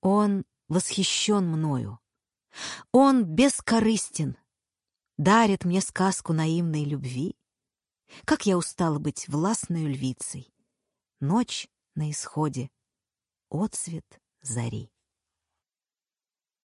Он восхищен мною. Он бескорыстен, дарит мне сказку наивной любви. Как я устала быть властной львицей. Ночь на исходе, отцвет зари.